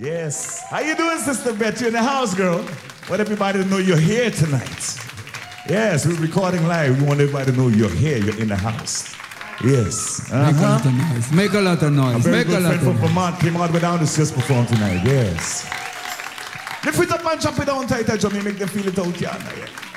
Yes. How you doing, Sister Betty? You in the house, girl? Want everybody to know you're here tonight. Yes, we're recording live. We want everybody to know you're here. You're in the house. Yes. Uh-huh. Make a lot of noise. Make a lot of noise. A Make a lot of from Vermont came all the way down to see us perform tonight. Yes. Lift it up and jump it down tighter, Johnny. Make them feel it out here. Yeah.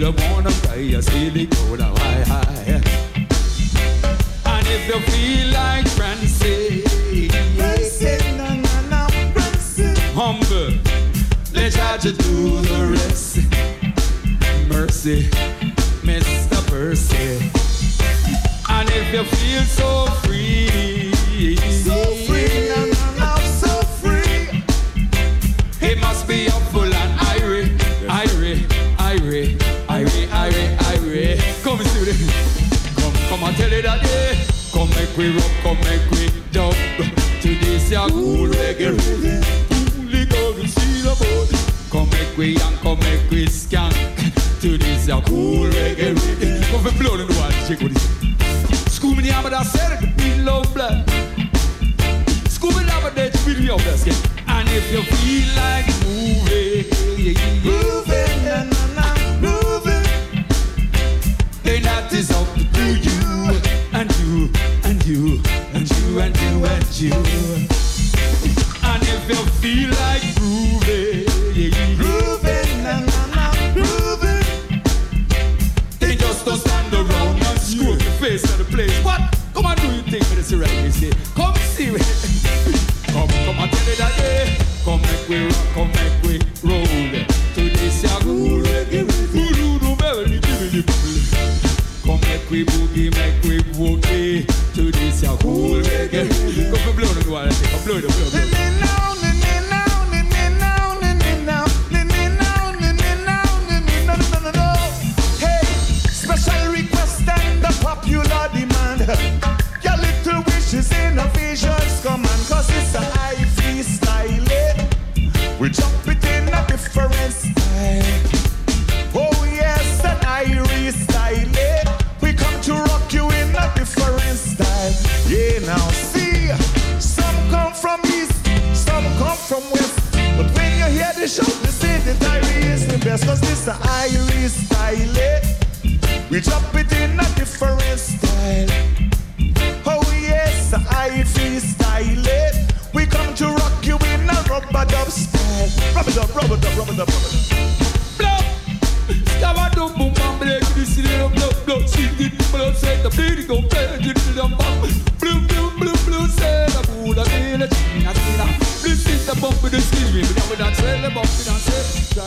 you wanna fly, you a silly cola high high. And if you feel like prancing, prancing, no, no, no, prancing. humble, let charge you do the rest. Mercy, Mr. Percy. And if you feel so free, so we rock, come make we jump. To this ya cool reggae, only gonna see the body. Come make we young, come make we skank. To this ya cool reggae, come for blow the water, shake with it. Scooby the hammer that said it, be love, blood. Scooby the hammer that you feel your best, yeah. And if you feel like moving, yeah, yeah, moving. you. And if you feel like grooving, yeah, grooving, na na na, grooving, then just don't stand around and screw up your face at the place. What? Come on, do you think for this right? You say, come see me. come, come, I tell it that, yeah. Come make we rock, come make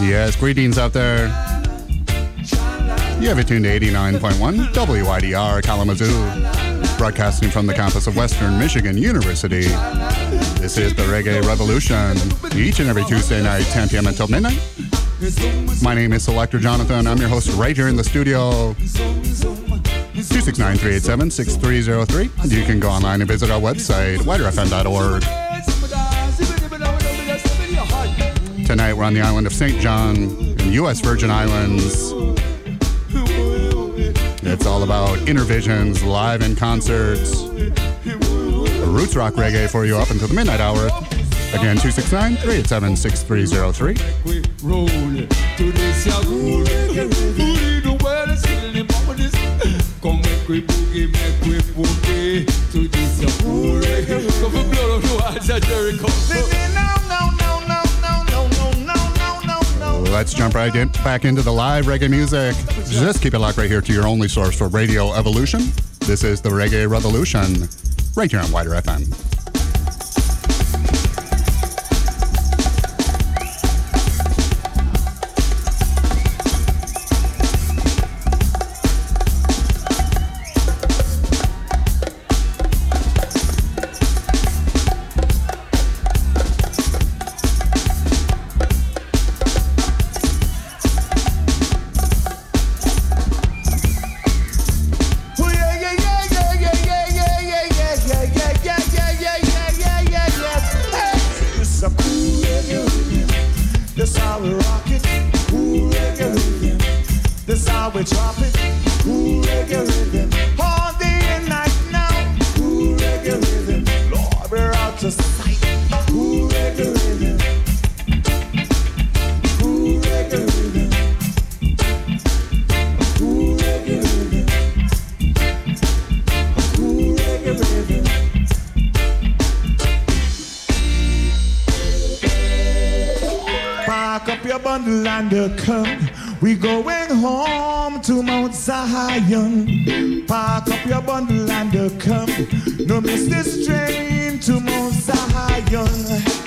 Yes, greetings out there. You have it tuned to 89.1 WIDR Kalamazoo, broadcasting from the campus of Western Michigan University. This is the Reggae Revolution, each and every Tuesday night, 10 p.m. until midnight. My name is Selector Jonathon. I'm your host right here in the studio. 269 387 6303. You can go online and visit our website, widrfm.org. tonight. We're on the island of St. John in U.S. Virgin Islands. It's all about Inner Visions, live in concerts, roots rock reggae for you up until the midnight hour. Again, 269 387 6303. Come make we boogie, make we boogie to this Come blow the walls of Jericho. Let's jump right in, back into the live reggae music. Just keep it locked right here to your only source for Radio Evolution. This is the Reggae Revolution, right here on Wider FM. We going home to Mount Zion. Pack up your bundle and come. No miss this train to Mount Zion.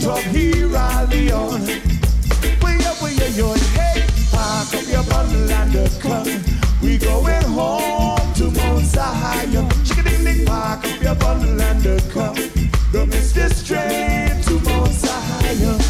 from here early on. Way up, way up, your head. Pack up your bundle and come. We going home to Mount Zion. Chaka Ding Ding, pack up your bundle and come. Don't miss this train to Mount Zion.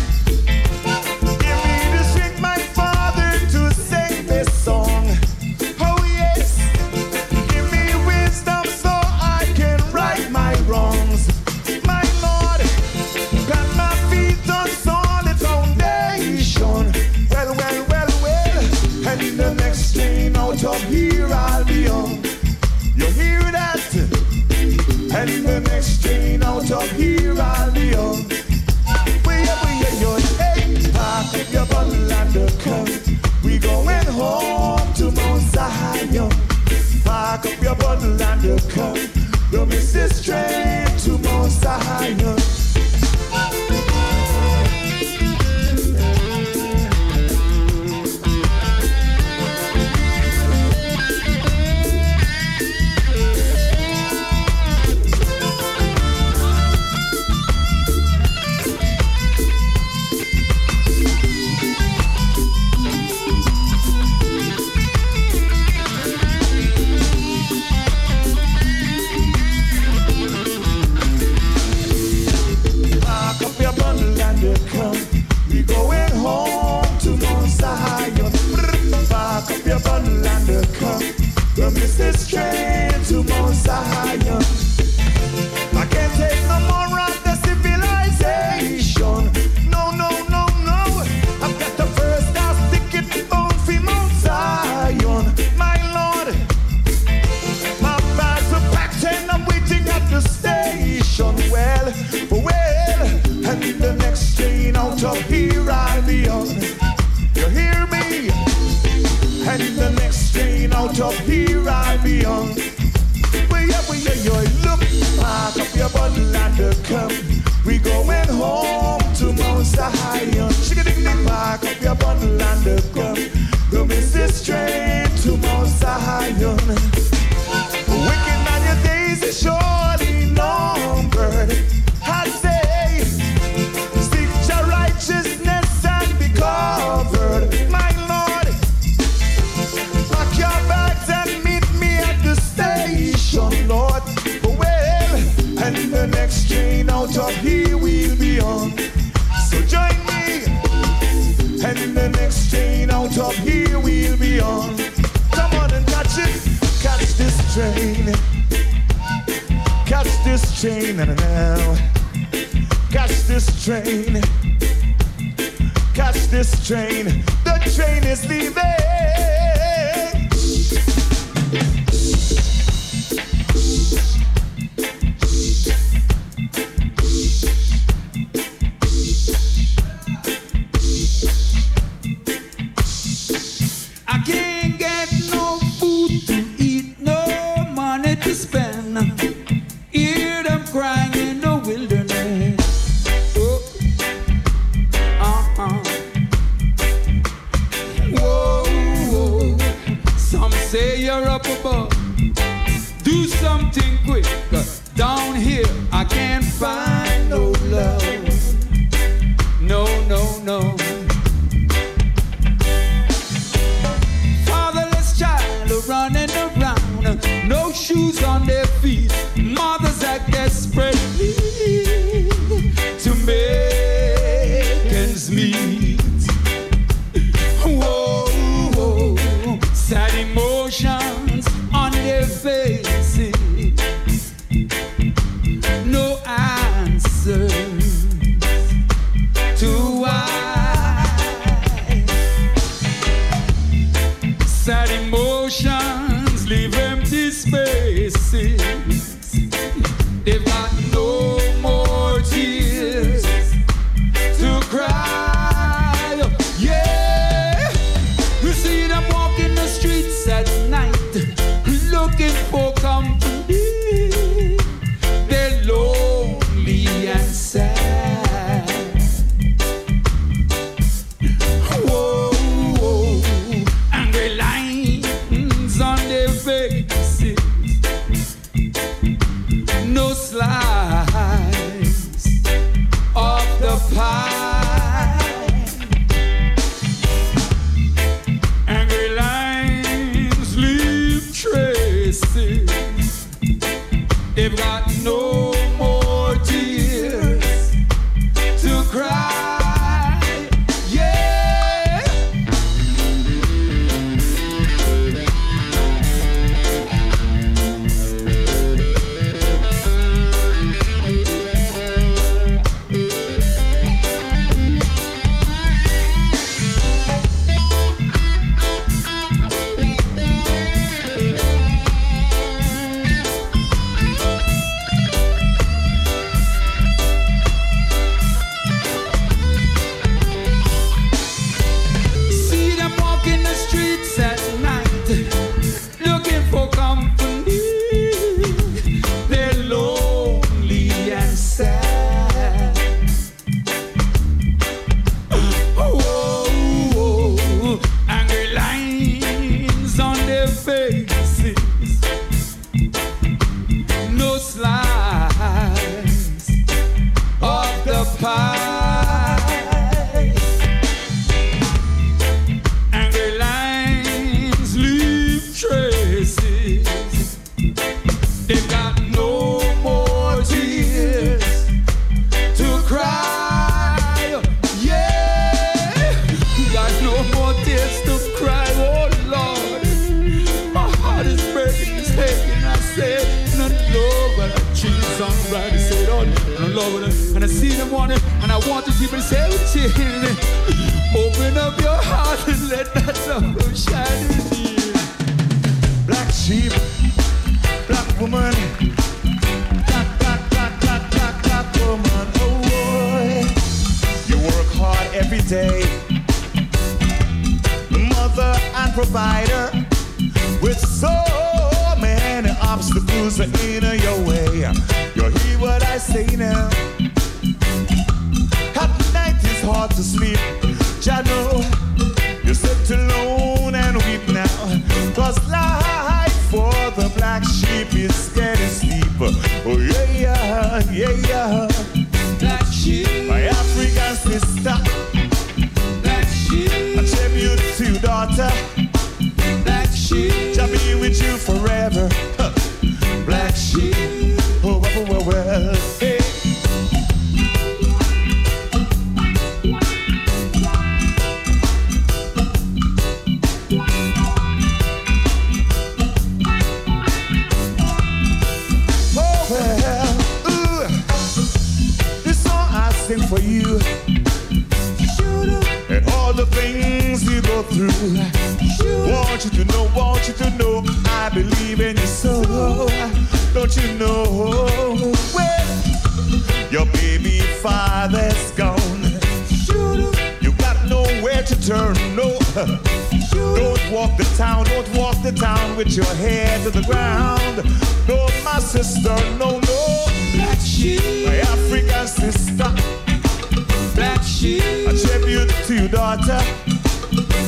to you, daughter.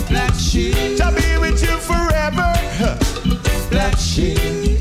Black sheep. To be with you forever. Black sheep.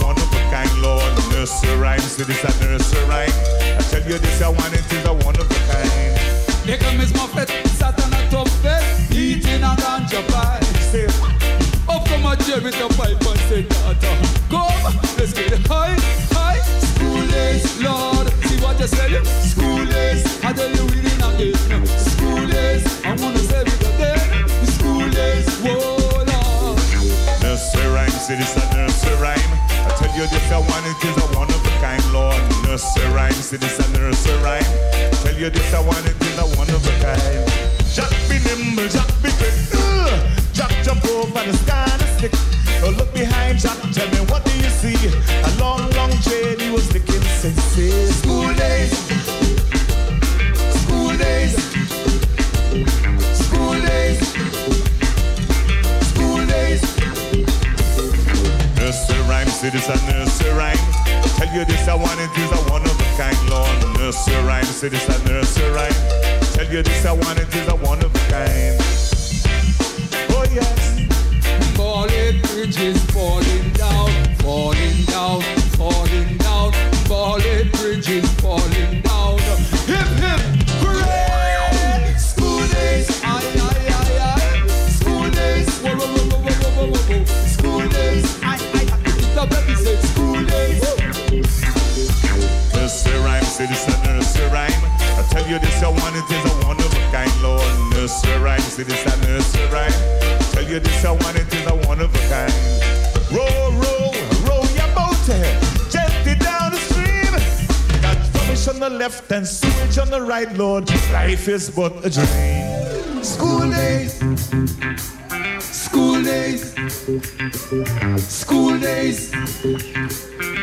One of a kind, Lord. Nursery rhyme, see this a nursery rhyme. I tell you this, I want it is a one of a kind. Here comes Muffet, sat on a top eating a ganja pie. Say, up from a chair with a pipe and say, daughter, come, let's get high, high. School days, Lord, see what I say. I you want it is a one of a kind, Lord. Nursery rhyme, see this a nursery rhyme. Tell you this, I want it is a one of a kind. Jack be nimble, Jack be quick. Jack jump over the sky and stick. Look behind Jack, Tell you this, I want it, it is a one of a kind, Lord. Nursery rhyme, see this a nursery rhyme. Tell you this, I want it, it is a one of a kind. Oh yes, Falling bridges falling down, falling down, falling down, falling bridges falling down. See this a nursery rhyme. I tell you this, I want it is a one of a kind, Lord. Nursery rhyme, see this a nursery rhyme. Tell you this, I want it is a one of a kind. Row, row, row your boat eh. gently down the stream. Got rubbish on the left and sewage on the right, Lord. Life is but a dream. School days, school days, school days,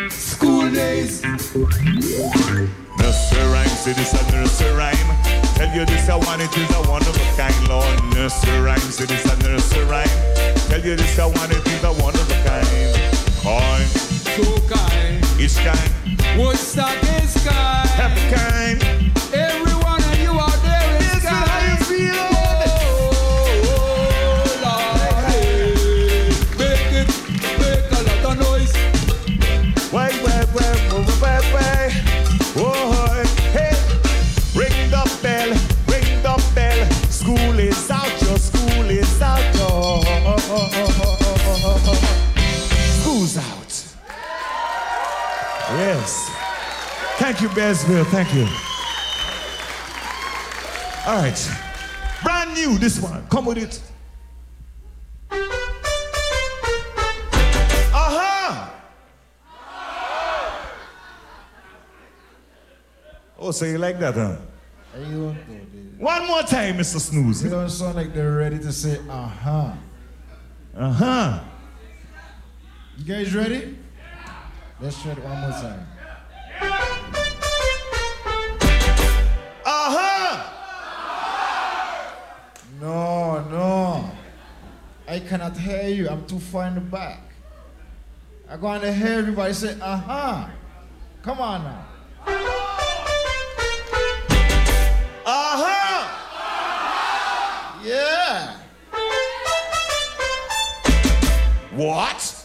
school days. Nursery rhyme, see this a nursery rhyme. Tell you this, I want it is a one of a kind, Lord. Nursery rhyme, see this a nursery rhyme. Tell you this, I want it is a one of a kind. Kind, So kind, each kind, Woodstock is kind. happy kind. Bearsville. Thank you. All right. Brand new, this one. Come with it. Uh-huh. Oh, so you like that, huh? How you don't do this? One more time, Mr. Snooze. You don't sound like they're ready to say, uh-huh. Uh-huh. You guys ready? Let's try it one more time. No, no. I cannot hear you. I'm too far in the back. I'm going to hear everybody say, uh-huh. Come on now. Uh-huh. Yeah. What?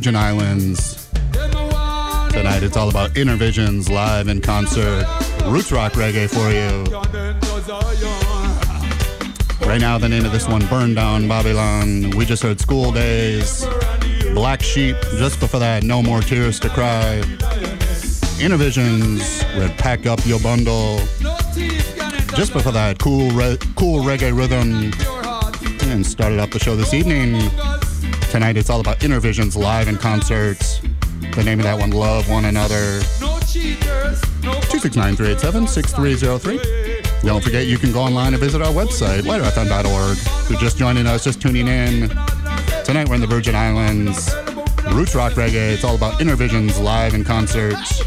Virgin Islands. Tonight it's all about Inner Visions live in concert, roots rock reggae for you. Right now, the name of this one, Burn Down Babylon. We just heard School Daze, Black Sheep. Just before that, No More Tears to Cry. Inner Visions with Pack Up Your Bundle. Just before that, cool, re- cool reggae rhythm. And started off the show this evening Tonight it's all about Inner Visions live in concerts. The name of that one, Love One Another. 269 387 6303. Don't forget you can go online and visit our website, widrfm.org. If you're just joining us, just tuning in. Tonight we're in the Virgin Islands. Roots Rock Reggae. It's all about Inner Visions live in concerts.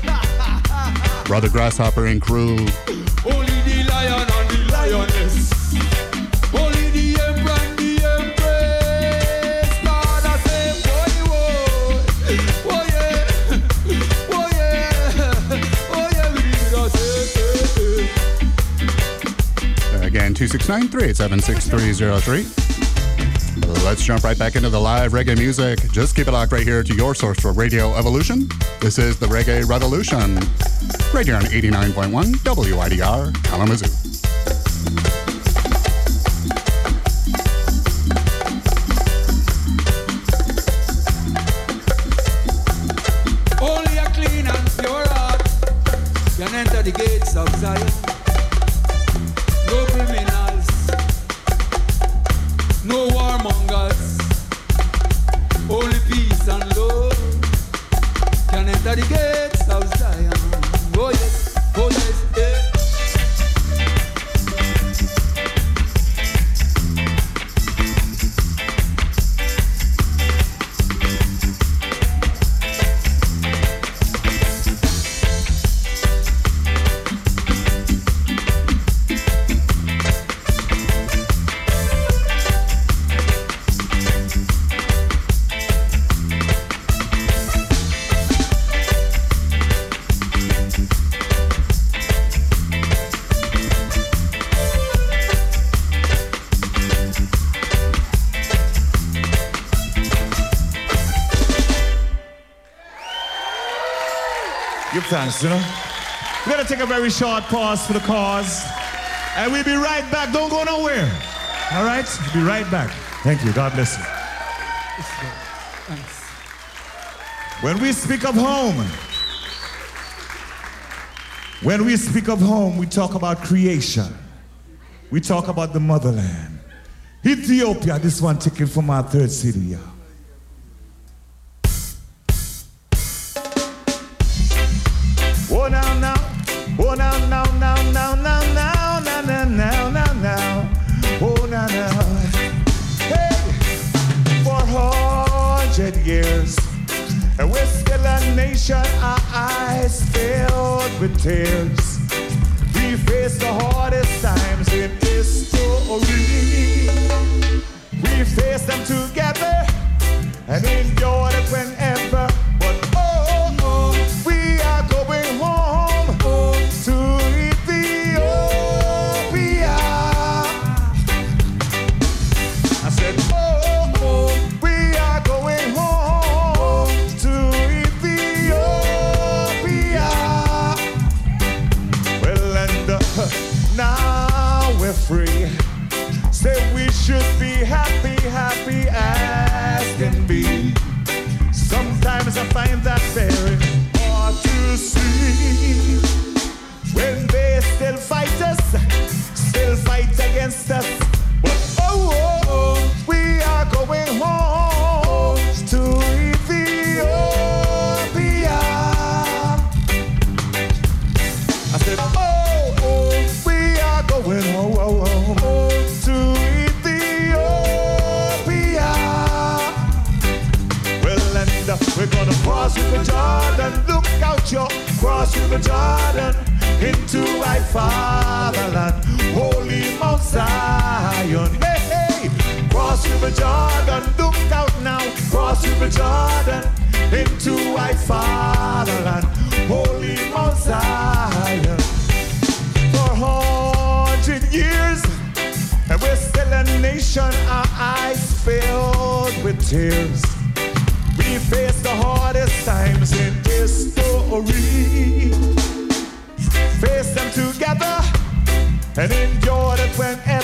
Brother Grasshopper and crew. 269 387 Let's jump right back into the live reggae music. Just keep it locked right here to your source for Radio Evolution. This is the Reggae Revolution, right here on 89.1 WIDR Kalamazoo. the gates of Zion. You know? We're gonna take a very short pause for the cause. And we'll be right back. Don't go nowhere. All right? We'll be right back. Thank you. God bless you. When we speak of home, when we speak of home, we talk about creation. We talk about the motherland. Ethiopia, this one taken from our third city, yeah. Tears. Tears. We face the hardest times in history. Face them together and endure it whenever.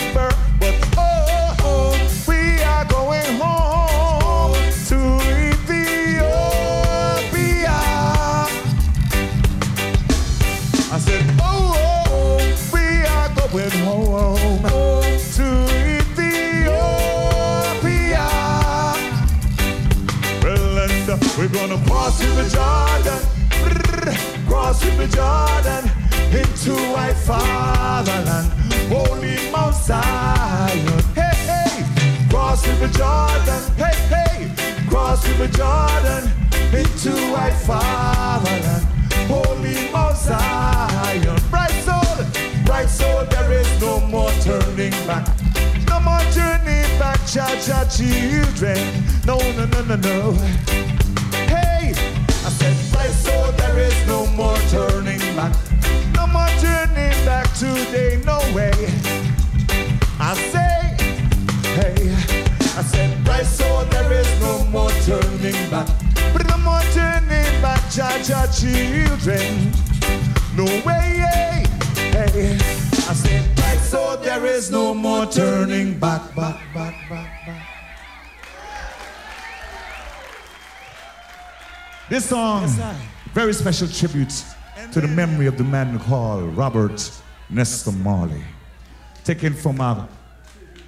River Jordan into my fatherland, holy Mount Zion. Hey, hey, cross River Jordan, hey, hey, cross River Jordan into my fatherland, holy Mount Zion. Bright soul, bright soul, there is no more turning back. No more turning back, cha cha children. No, no, no, no, no. Today, no way. I say, hey, I said, bright soul, there is no more turning back. But no more turning back, cha cha children. No way, hey, hey. I said, bright soul, there is no more turning back, back, back, back, back. This song, very special tribute to the memory of the man called Robert Nesta Marley, taken from our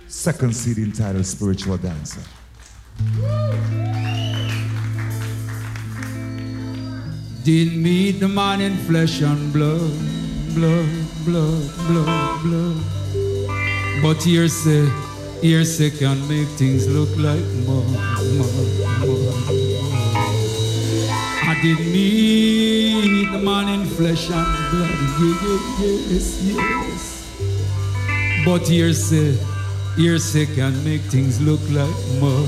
second CD entitled Spiritual Dancer. Didn't meet the man in flesh and blood, blood, blood, blood, blood. But hearsay, hearsay can make things look like more, more, more. I didn't meet the man in flesh and blood, yeah, yes, yes. But hearsay, hearsay can make things look like more.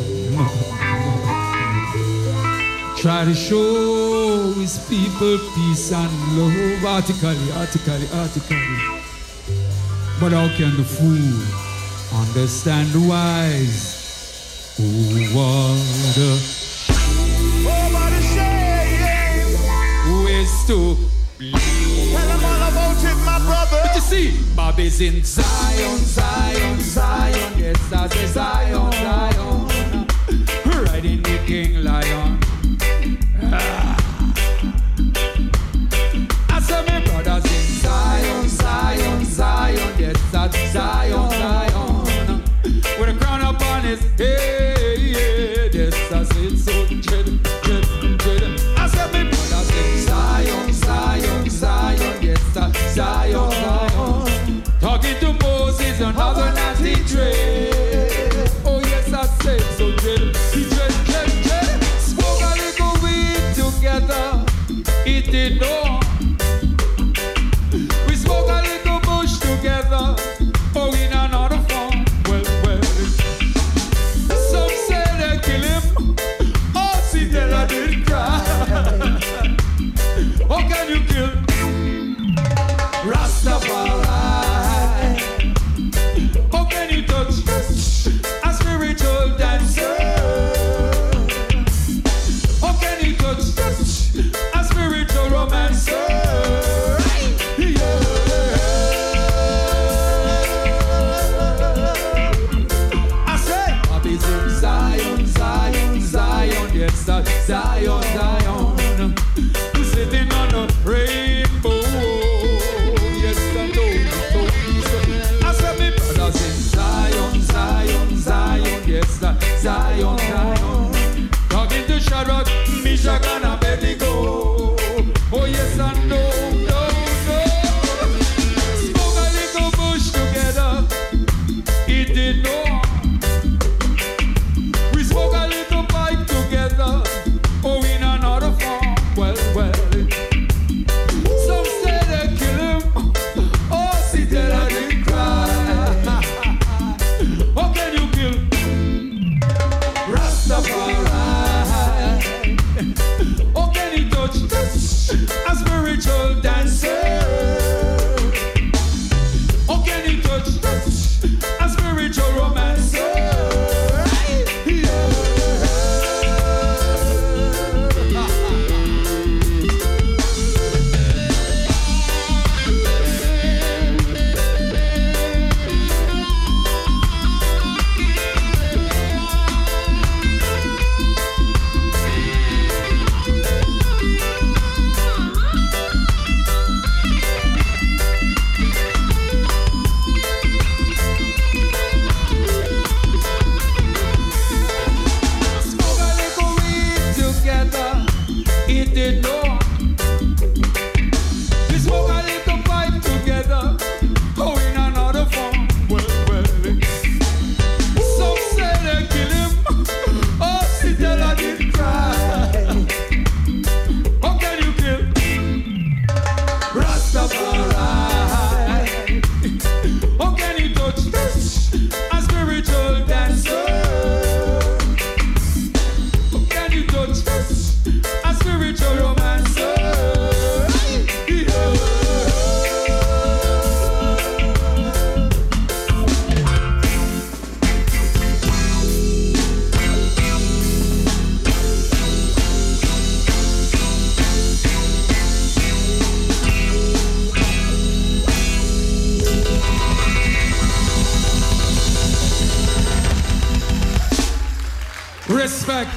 Try to show his people peace and love, artically, artically, artically. But how can the fool understand the wise? Oh, what is to Tell them all about it, my brother. But you see, Bob is in Zion, Zion, Zion. Yes, I say Zion, Zion. Riding the King Lion. Ah. I said, my brothers in Zion, Zion, Zion. Yes, that's Zion.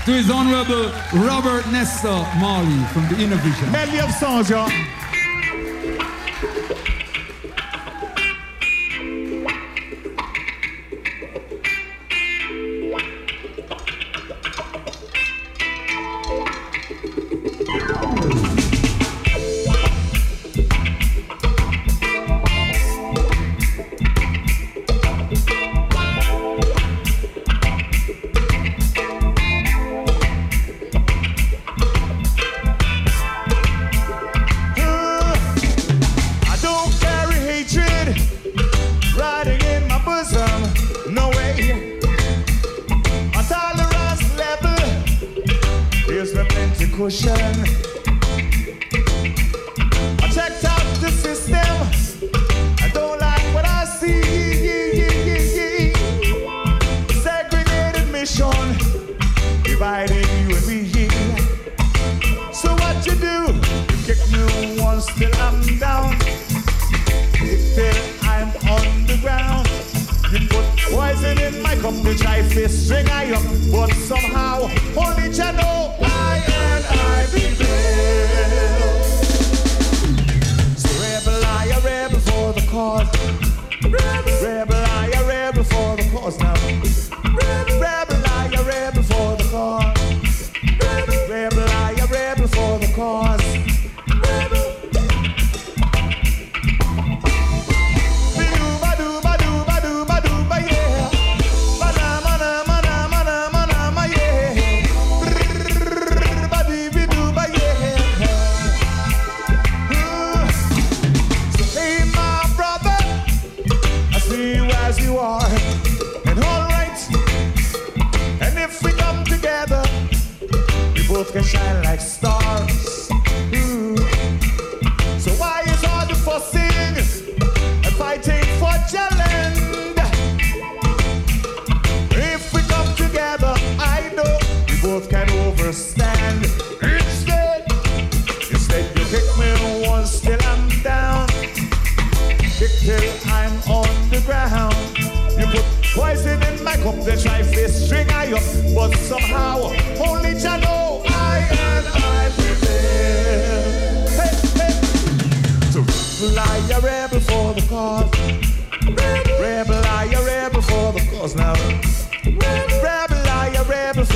To His Honorable Robert Nesta Marley from the Inner Vision. Medley of songs, y'all.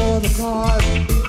for the cause.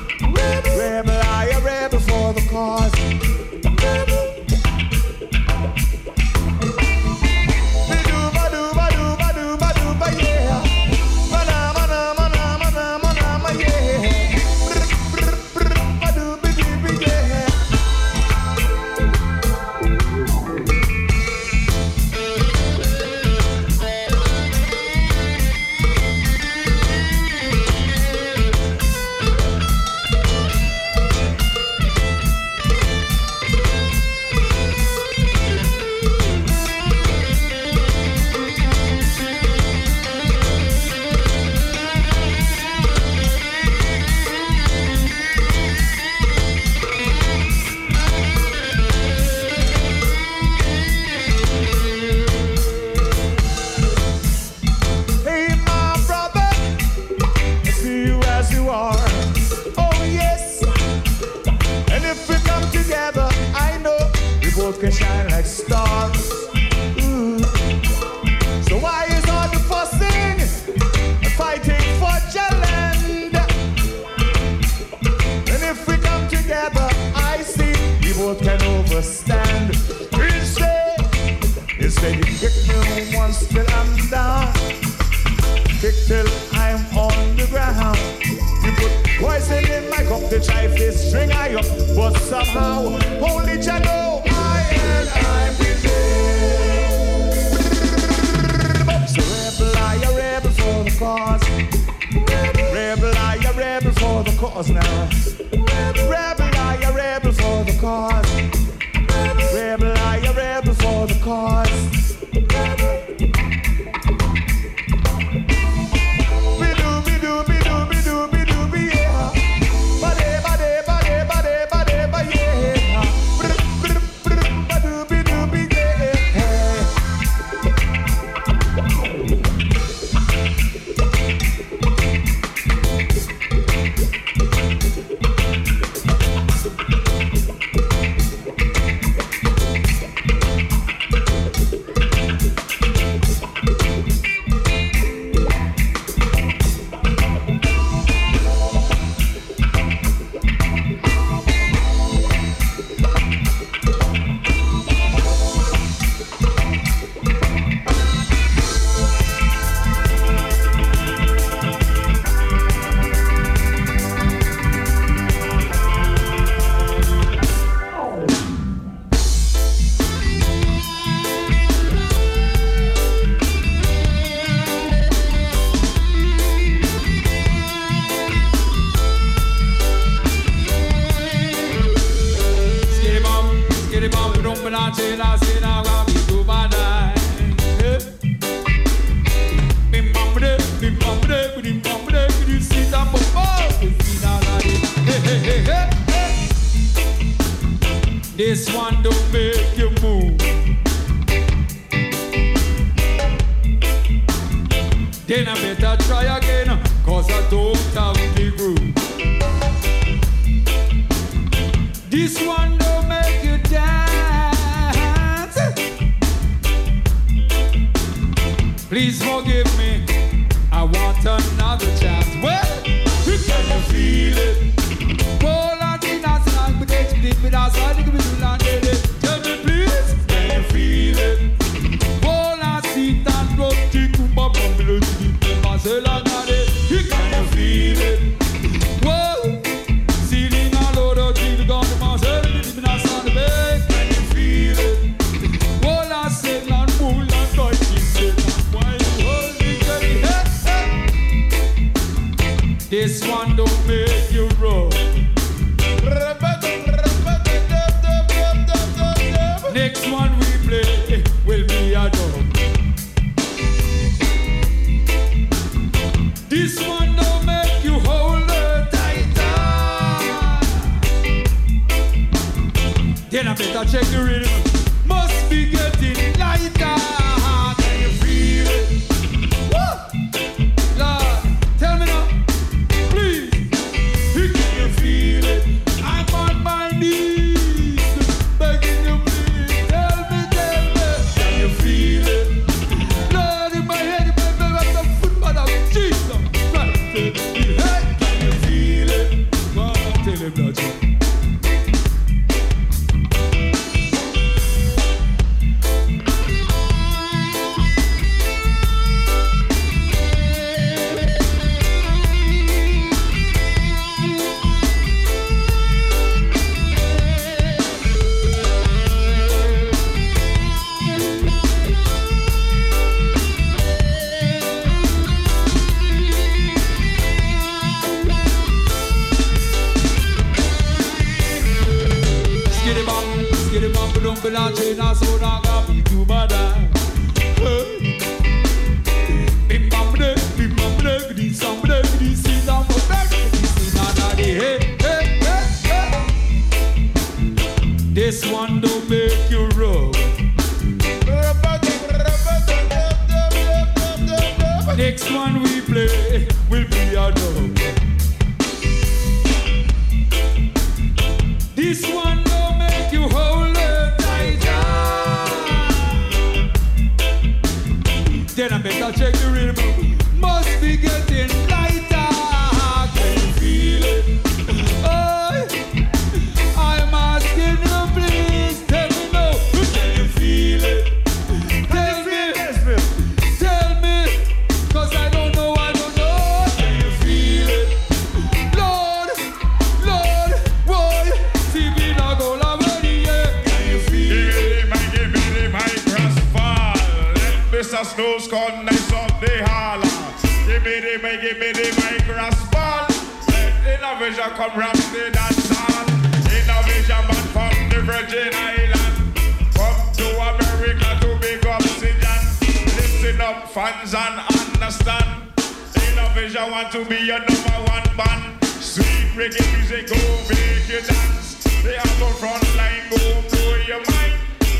Front line, go blow your mind.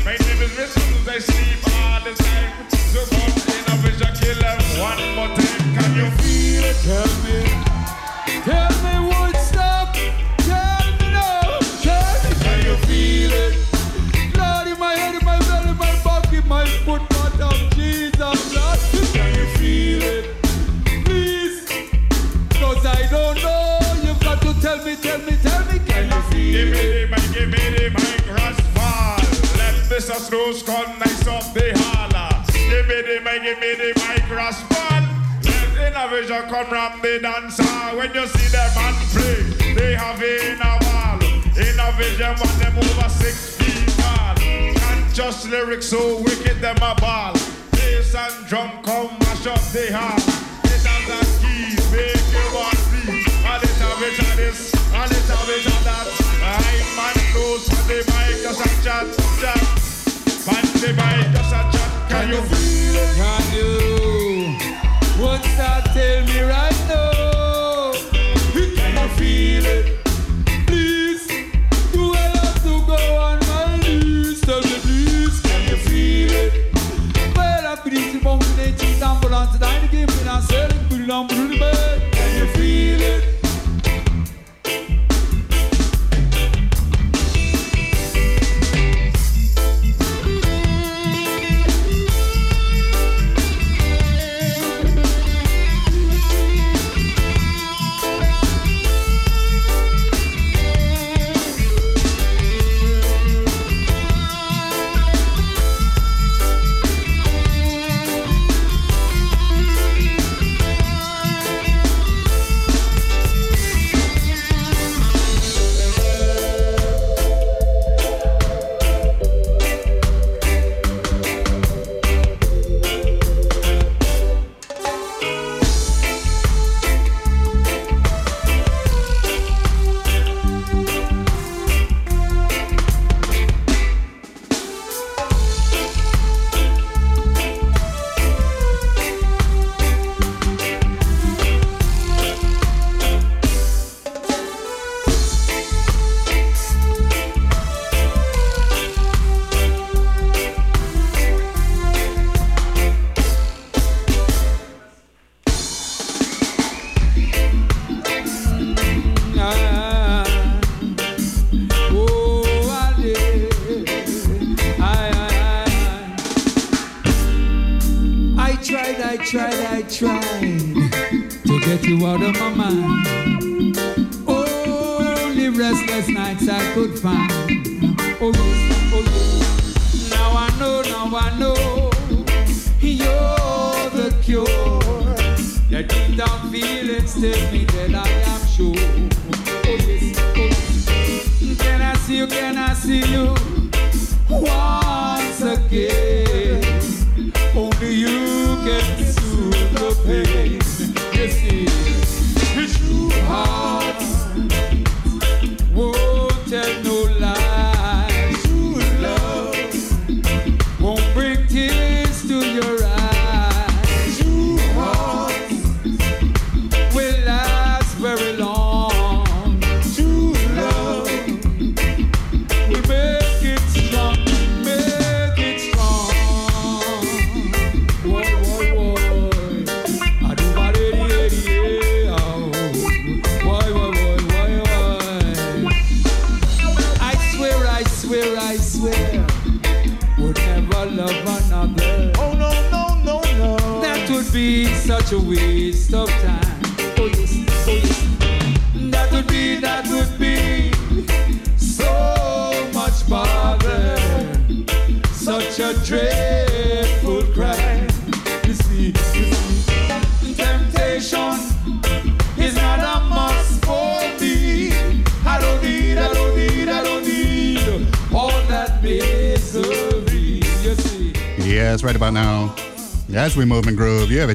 My name is sleep all the time. So innovation, kill them one more time. Can you feel it? Tell me. Tell me Woodstock. Tell me now. Tell me, can you feel it? Lord, in my head, in my belly, in my back, in my foot, bottom, Jesus, Lord, can you feel it? Please, cause I don't know. You've got to tell me, tell me, tell me, can you feel it? The the mic, Rastfall. Let Mr. Snooze come nice up the holler. Give me the mic, give me the mic, Rastfall. Let innovation come from the dancer. When you see them man play, they have in a ball. Innovation want them over six feet tall. Can't just lyrics so wicked them a ball. Bass and drum come mash up the hall. Guitars and keys make you want beat. A little bit of this, a little bit that. I'm man close the mic, just a chat, chat. The mic, just a chat. Can you feel it? Can you? What's that? Tell me right now. Can you feel it? Please, do have to go on my? Tell me please, can you feel it? I the the game, and I'm selling, put it on, put it back.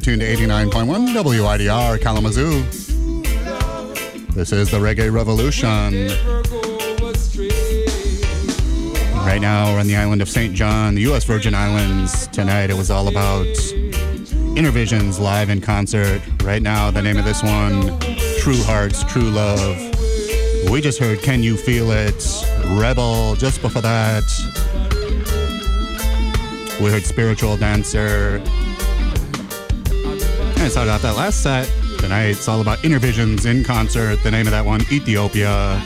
Tuned to 89.1 WIDR Kalamazoo. This is the Reggae Revolution. Right now, we're on the island of St. John, the U.S. Virgin Islands. Tonight, it was all about Inner Visions live in concert. Right now, the name of this one, True Hearts, True Love. We just heard Can You Feel It? Rebel. Just before that, we heard Spiritual Dancer. And started off that last set. Tonight, it's all about inner visions in concert. The name of that one, Ethiopia.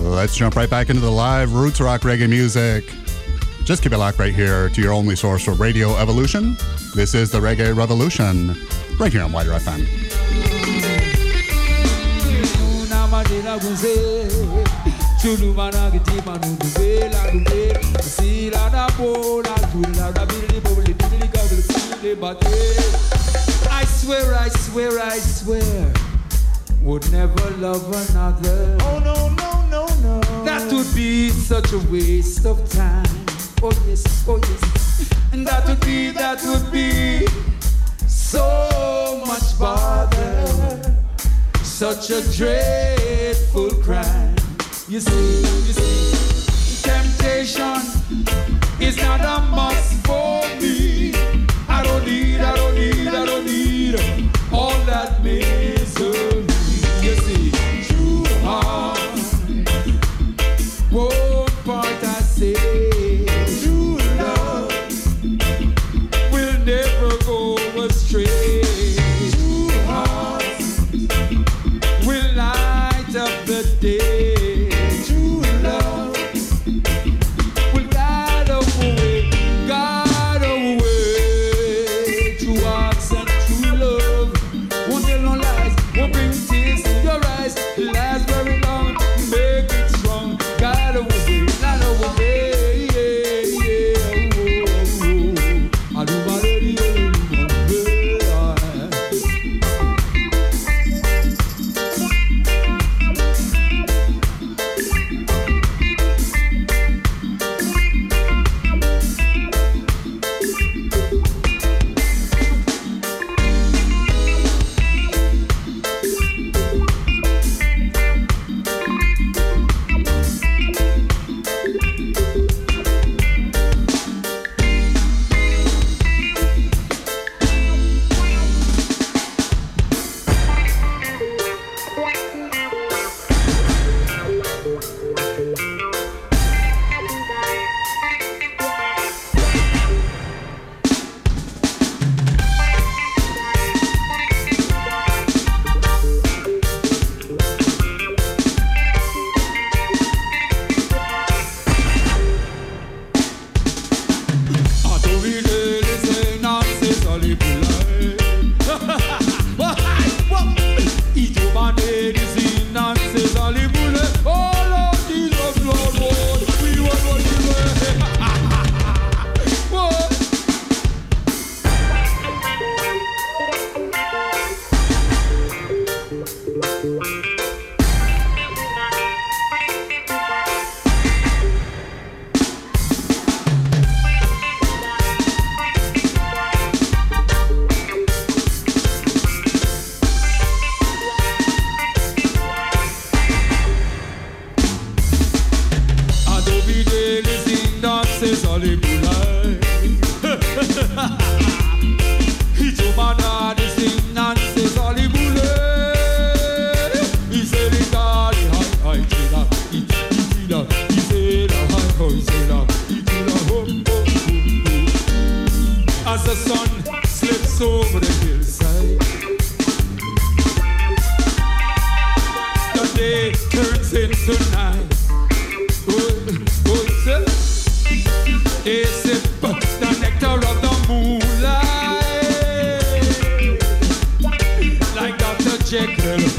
Let's jump right back into the live roots rock reggae music. Just keep it locked right here to your only source for Radio Evolution. This is the Reggae Revolution, right here on WIDR FM. I swear, I swear, I swear, would never love another. Oh no, no, no, no. That would be such a waste of time. Oh yes, oh yes. And that would be, that would be so much bother. Such a dreadful crime. You see, you see, temptation is not a must for me. I don't need, I don't need, I don't need all that misery. Dr.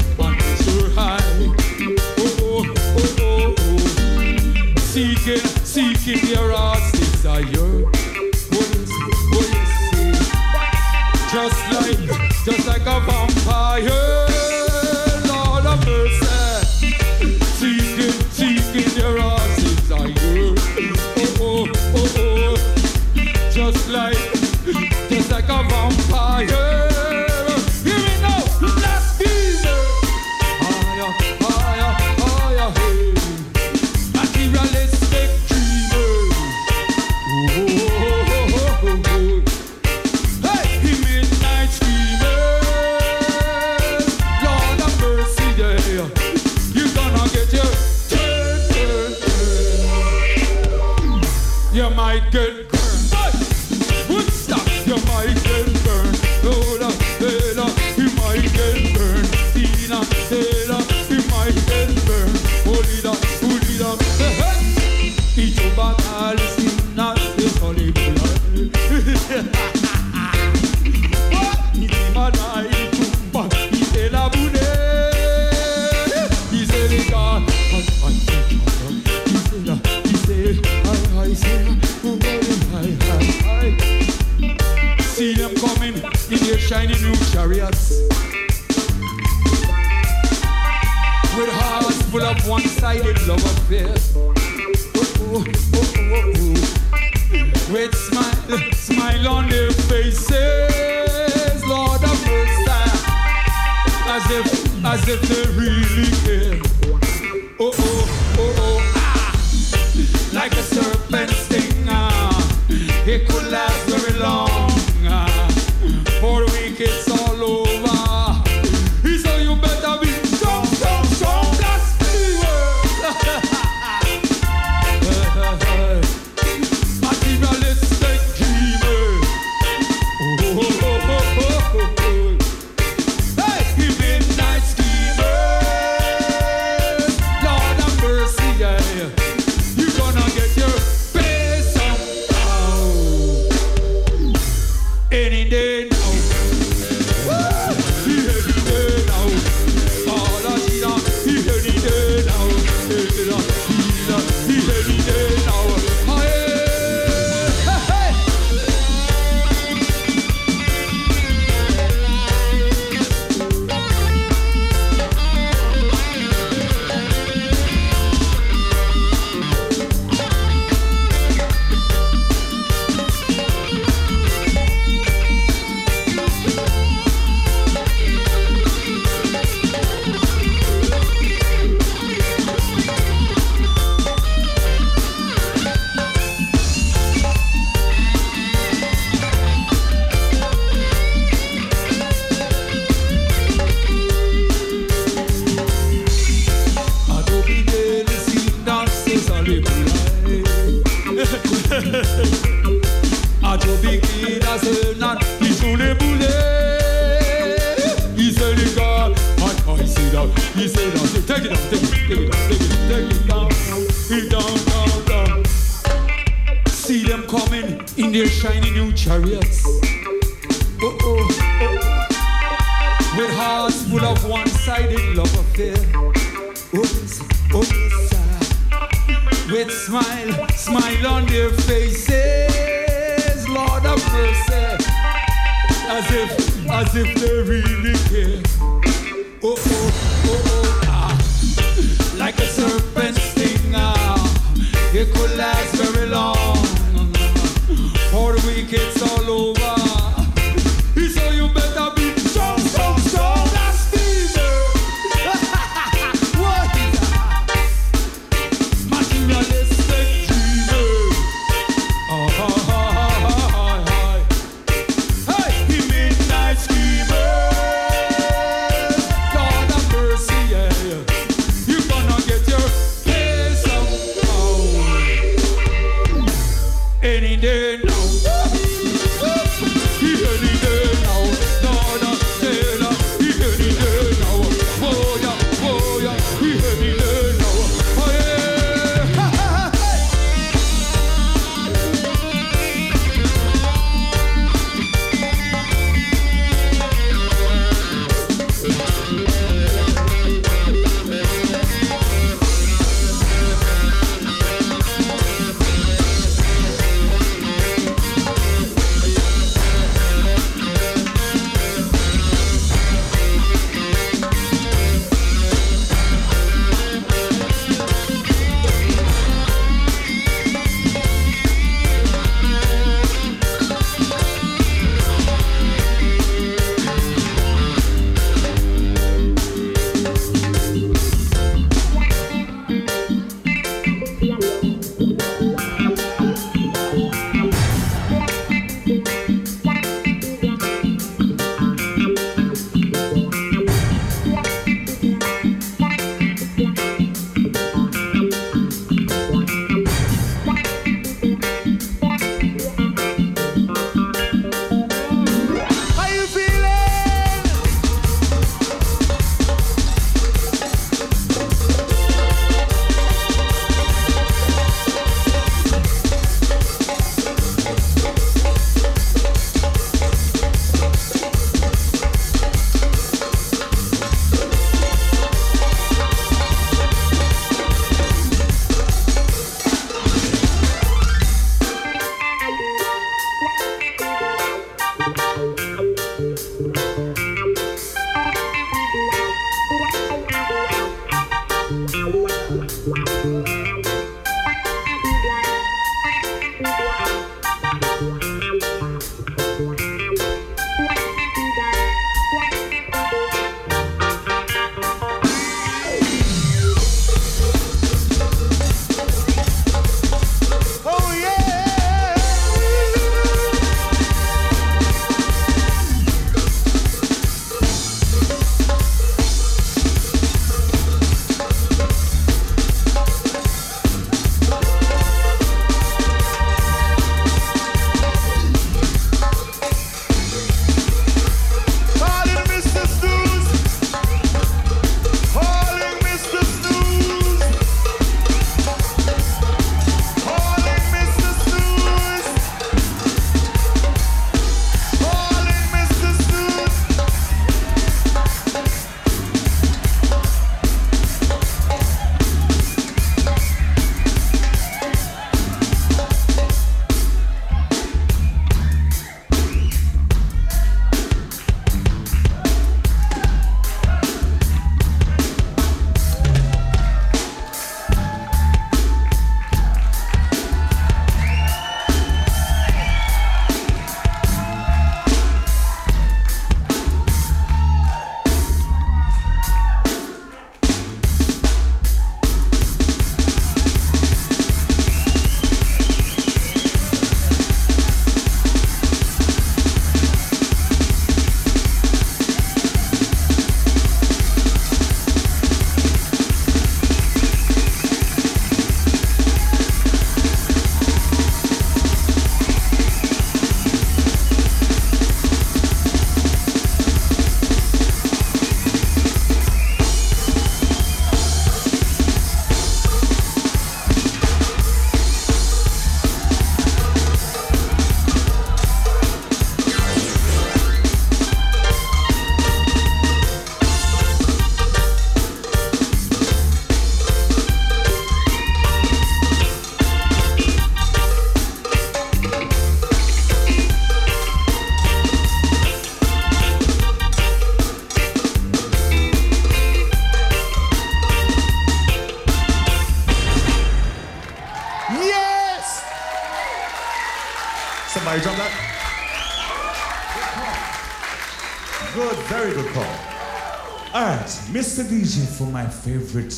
Mr. DJ for my favorite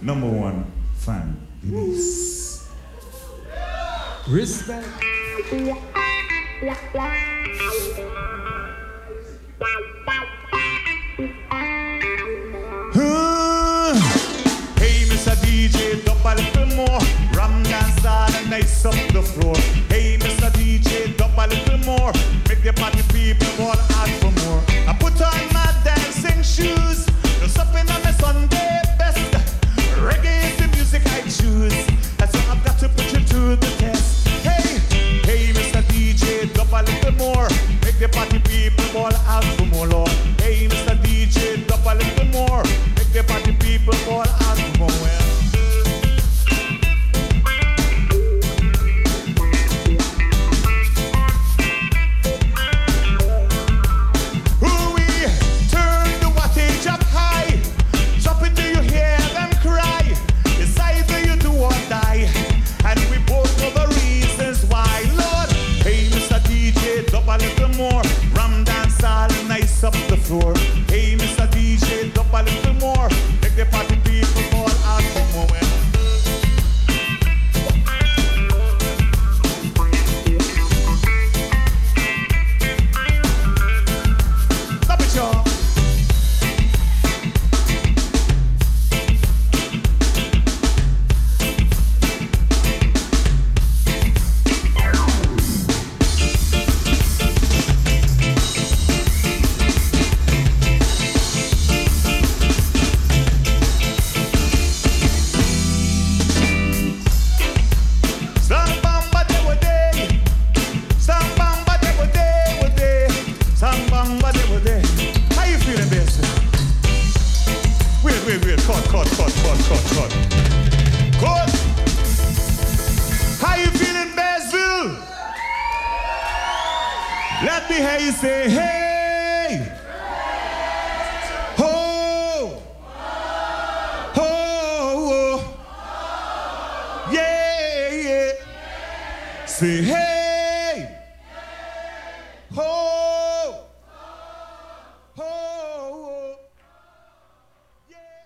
number one fan, Denise. Respect. hey, Mr. DJ, dub a little more. Ram dance on and nice up the floor. Hey, Mr. DJ, dub a little more. Make the party ball out